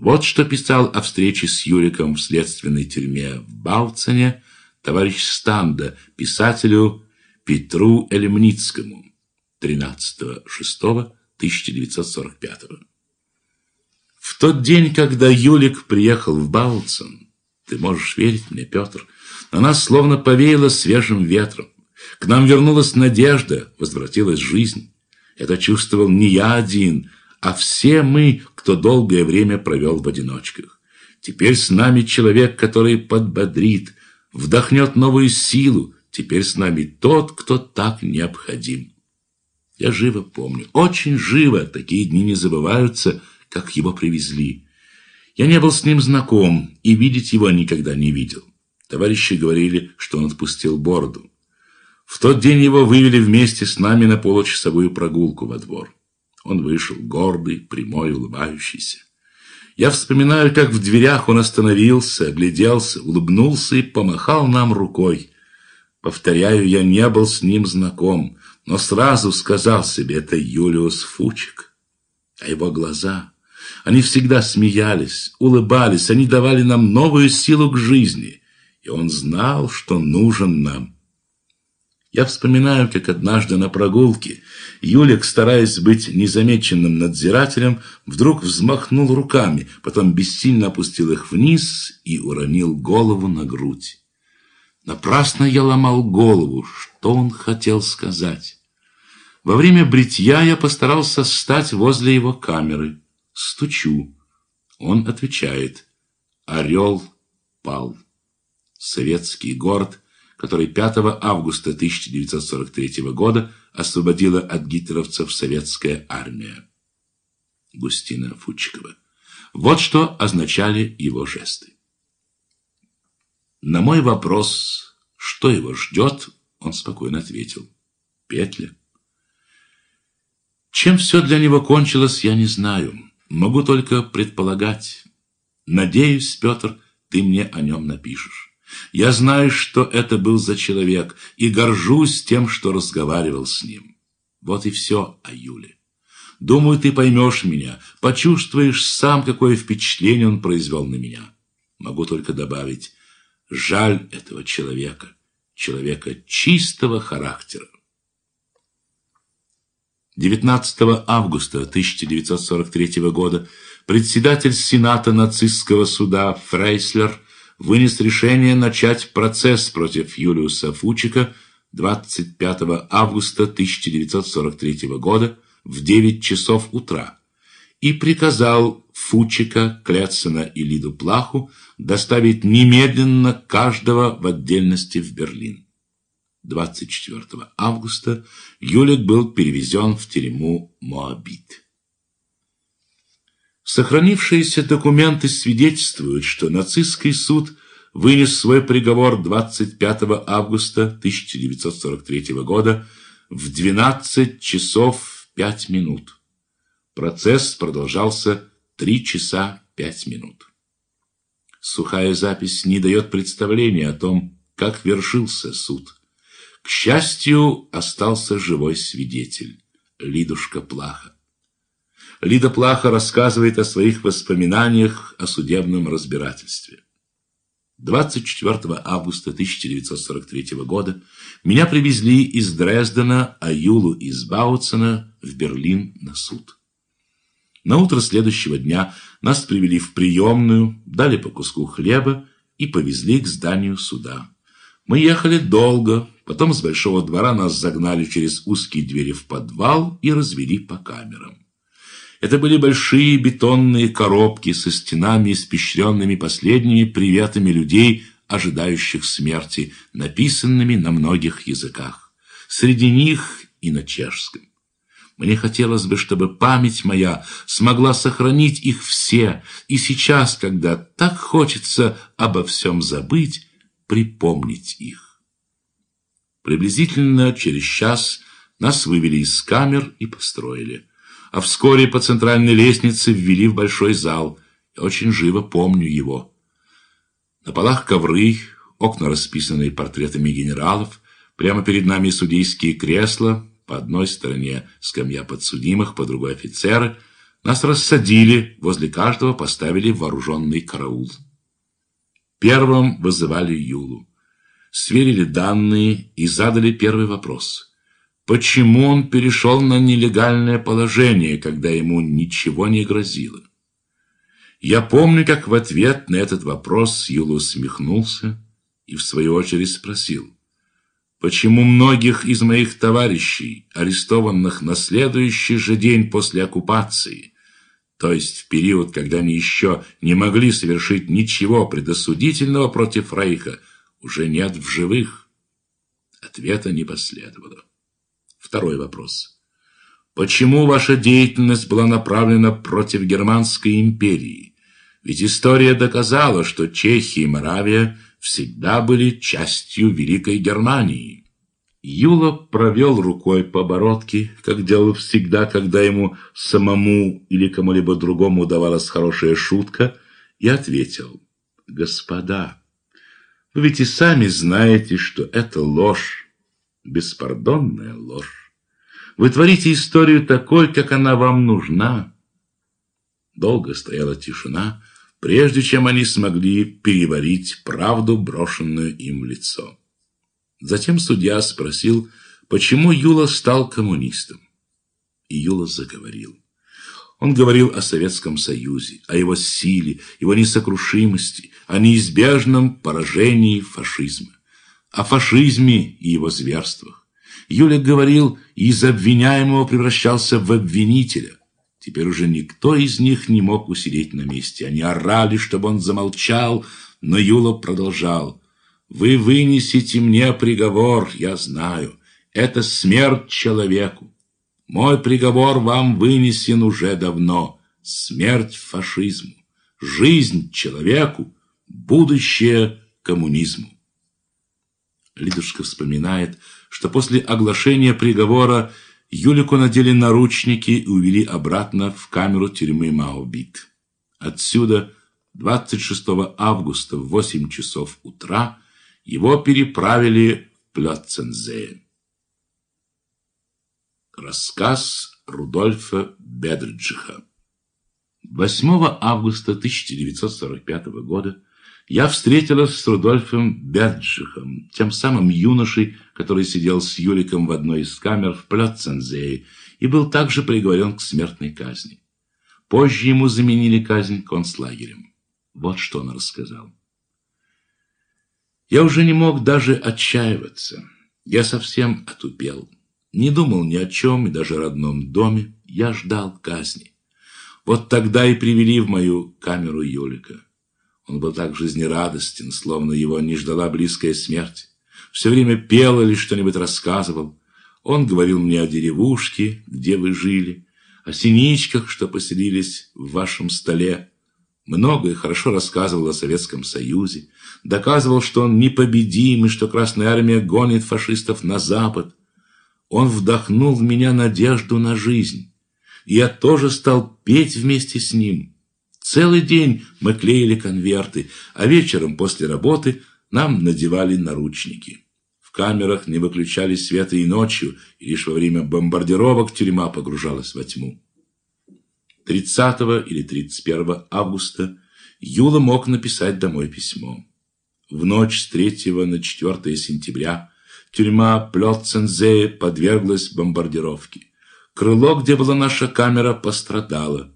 Вот что писал о встрече с Юриком в следственной тюрьме в Бауцене товарищ Станда, писателю Петру Элемницкому 13.06.1945. В тот день, когда Юлик приехал в Бауцен, ты можешь верить мне, Петр, на нас словно повеяло свежим ветром. К нам вернулась надежда, возвратилась жизнь. Это чувствовал не я один, а все мы, кто долгое время провел в одиночках. Теперь с нами человек, который подбодрит, вдохнет новую силу. Теперь с нами тот, кто так необходим. Я живо помню, очень живо, такие дни не забываются, как его привезли. Я не был с ним знаком и видеть его никогда не видел. Товарищи говорили, что он отпустил бороду. В тот день его вывели вместе с нами на получасовую прогулку во двор. Он вышел гордый, прямой, улыбающийся. Я вспоминаю, как в дверях он остановился, огляделся, улыбнулся и помахал нам рукой. Повторяю, я не был с ним знаком, но сразу сказал себе, это Юлиус Фучик. А его глаза, они всегда смеялись, улыбались, они давали нам новую силу к жизни. И он знал, что нужен нам. Я вспоминаю, как однажды на прогулке Юлик, стараясь быть незамеченным надзирателем, вдруг взмахнул руками, потом бессильно опустил их вниз и уронил голову на грудь. Напрасно я ломал голову, что он хотел сказать. Во время бритья я постарался стать возле его камеры. Стучу. Он отвечает. Орел пал. Советский город, который 5 августа 1943 года освободила от гитлеровцев советская армия. Густина Фучикова. Вот что означали его жесты. На мой вопрос, что его ждет, он спокойно ответил. Петля. Чем все для него кончилось, я не знаю. Могу только предполагать. Надеюсь, Петр, ты мне о нем напишешь. Я знаю, что это был за человек, и горжусь тем, что разговаривал с ним. Вот и все о Юле. Думаю, ты поймешь меня, почувствуешь сам, какое впечатление он произвел на меня. Могу только добавить, жаль этого человека, человека чистого характера. 19 августа 1943 года председатель Сената нацистского суда Фрейслер вынес решение начать процесс против Юлиуса Фучика 25 августа 1943 года в 9 часов утра и приказал Фучика, Кляцина и Лиду Плаху доставить немедленно каждого в отдельности в Берлин. 24 августа Юлик был перевезен в тюрьму Моабит. Сохранившиеся документы свидетельствуют, что нацистский суд вынес свой приговор 25 августа 1943 года в 12 часов 5 минут. Процесс продолжался 3 часа 5 минут. Сухая запись не дает представления о том, как вершился суд. К счастью, остался живой свидетель – Лидушка Плаха. Лида Плаха рассказывает о своих воспоминаниях о судебном разбирательстве. 24 августа 1943 года меня привезли из Дрездена, а Юлу из Бауцена в Берлин на суд. На утро следующего дня нас привели в приемную, дали по куску хлеба и повезли к зданию суда. Мы ехали долго, потом с большого двора нас загнали через узкие двери в подвал и развели по камерам. Это были большие бетонные коробки со стенами, испещренными последними приветами людей, ожидающих смерти, написанными на многих языках. Среди них и на чешском. Мне хотелось бы, чтобы память моя смогла сохранить их все, и сейчас, когда так хочется обо всем забыть, припомнить их. Приблизительно через час нас вывели из камер и построили а вскоре по центральной лестнице ввели в большой зал. Я очень живо помню его. На полах ковры, окна, расписанные портретами генералов, прямо перед нами судейские кресла, по одной стороне скамья подсудимых, по другой офицеры, Нас рассадили, возле каждого поставили вооруженный караул. Первым вызывали Юлу. Сверили данные и задали первый вопрос. Почему он перешел на нелегальное положение, когда ему ничего не грозило? Я помню, как в ответ на этот вопрос Юла усмехнулся и в свою очередь спросил, почему многих из моих товарищей, арестованных на следующий же день после оккупации, то есть в период, когда они еще не могли совершить ничего предосудительного против Рейха, уже нет в живых? Ответа не последовало. Второй вопрос. Почему ваша деятельность была направлена против Германской империи? Ведь история доказала, что Чехия и Моравия всегда были частью Великой Германии. Юла провел рукой по бородке, как делал всегда, когда ему самому или кому-либо другому удавалась хорошая шутка, и ответил, «Господа, вы ведь и сами знаете, что это ложь, беспардонная ложь. Вы творите историю такой, как она вам нужна». Долго стояла тишина, прежде чем они смогли переварить правду, брошенную им в лицо. Затем судья спросил, почему Юла стал коммунистом. И Юла заговорил. Он говорил о Советском Союзе, о его силе, его несокрушимости, о неизбежном поражении фашизма, о фашизме и его зверствах. Юля говорил, и из обвиняемого превращался в обвинителя, Теперь уже никто из них не мог усидеть на месте. Они орали, чтобы он замолчал, но Юла продолжал. «Вы вынесете мне приговор, я знаю. Это смерть человеку. Мой приговор вам вынесен уже давно. Смерть фашизму, жизнь человеку, будущее коммунизму». Лидушка вспоминает, что после оглашения приговора Юлику надели наручники и увели обратно в камеру тюрьмы Маубит. Отсюда 26 августа в 8 часов утра его переправили в Плёцензее. Рассказ Рудольфа Бедриджиха 8 августа 1945 года я встретилась с Рудольфом Берджихом, тем самым юношей, который сидел с Юликом в одной из камер в Плёцензее и был также приговорен к смертной казни. Позже ему заменили казнь концлагерем. Вот что он рассказал. Я уже не мог даже отчаиваться. Я совсем отупел. Не думал ни о чем, и даже родном доме. Я ждал казни. Вот тогда и привели в мою камеру Юлика. Он был так жизнерадостен, словно его не ждала близкая смерть. Все время пел или что-нибудь рассказывал. Он говорил мне о деревушке, где вы жили, о синичках, что поселились в вашем столе. Много и хорошо рассказывал о Советском Союзе, доказывал, что он непобедим и что Красная Армия гонит фашистов на Запад. Он вдохнул в меня надежду на жизнь. И я тоже стал петь вместе с ним. Целый день мы клеили конверты, а вечером после работы нам надевали наручники. В камерах не выключали света и ночью, и лишь во время бомбардировок тюрьма погружалась во тьму. 30 или 31 августа Юла мог написать домой письмо. В ночь с 3 на 4 сентября тюрьма Плёцензее подверглась бомбардировке. Крыло, где была наша камера, пострадало.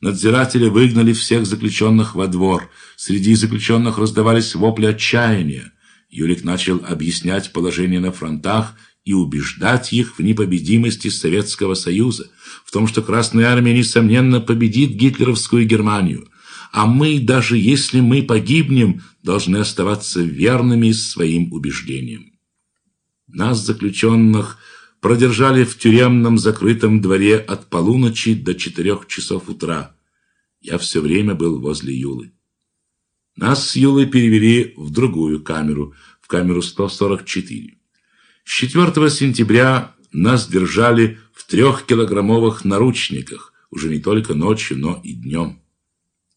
Надзиратели выгнали всех заключенных во двор. Среди заключенных раздавались вопли отчаяния. Юрик начал объяснять положение на фронтах и убеждать их в непобедимости Советского Союза, в том, что Красная Армия, несомненно, победит гитлеровскую Германию. А мы, даже если мы погибнем, должны оставаться верными своим убеждениям. Нас, заключенных, продержали в тюремном закрытом дворе от полуночи до четырех часов утра. Я все время был возле Юлы. Нас с Юлой перевели в другую камеру, в камеру 144. С 4 сентября нас держали в трехкилограммовых наручниках, уже не только ночью, но и днем.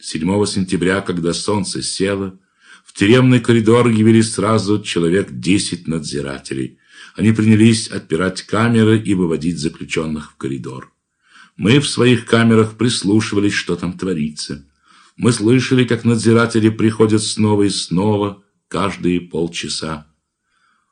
7 сентября, когда солнце село, в тюремный коридор явились сразу человек 10 надзирателей. Они принялись отпирать камеры и выводить заключенных в коридор. Мы в своих камерах прислушивались, что там творится. Мы слышали, как надзиратели приходят снова и снова, каждые полчаса.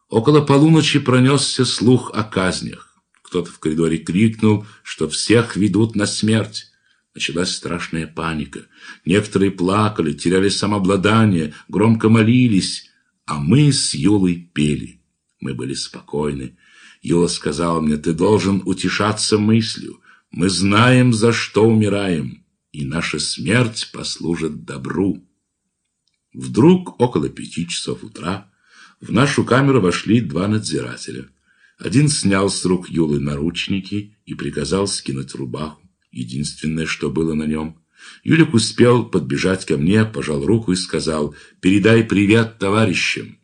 Около полуночи пронесся слух о казнях. Кто-то в коридоре крикнул, что всех ведут на смерть. Началась страшная паника. Некоторые плакали, теряли самообладание, громко молились, а мы с Юлой пели. Мы были спокойны. Юла сказала мне, ты должен утешаться мыслью. Мы знаем, за что умираем, и наша смерть послужит добру. Вдруг, около пяти часов утра, в нашу камеру вошли два надзирателя. Один снял с рук Юлы наручники и приказал скинуть рубаху, единственное, что было на нем. Юлик успел подбежать ко мне, пожал руку и сказал «Передай привет товарищам».